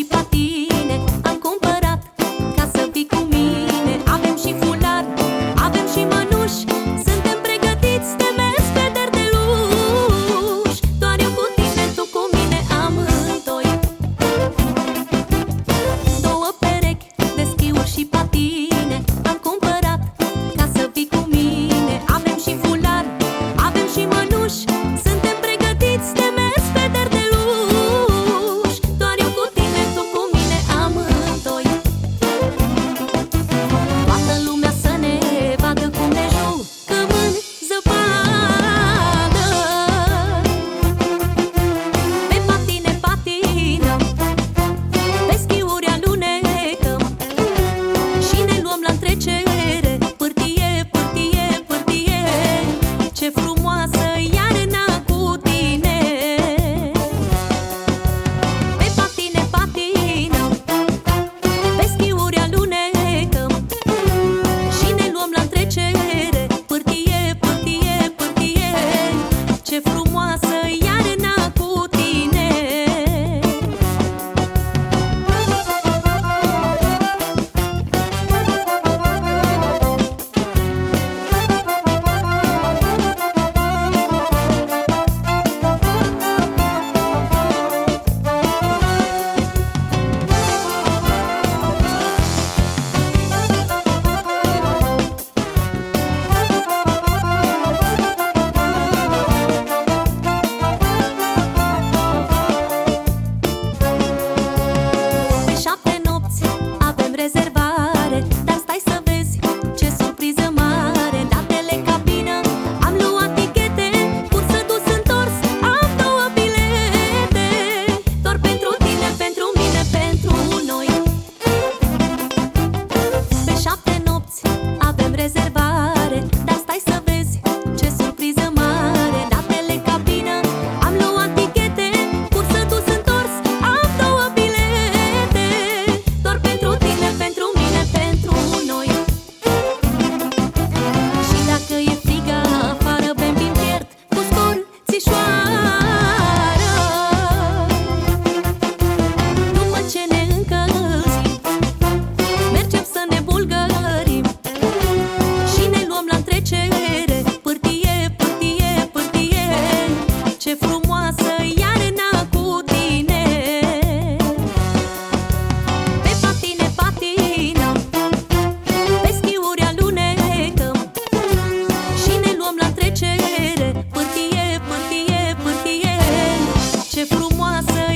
și patine Straße.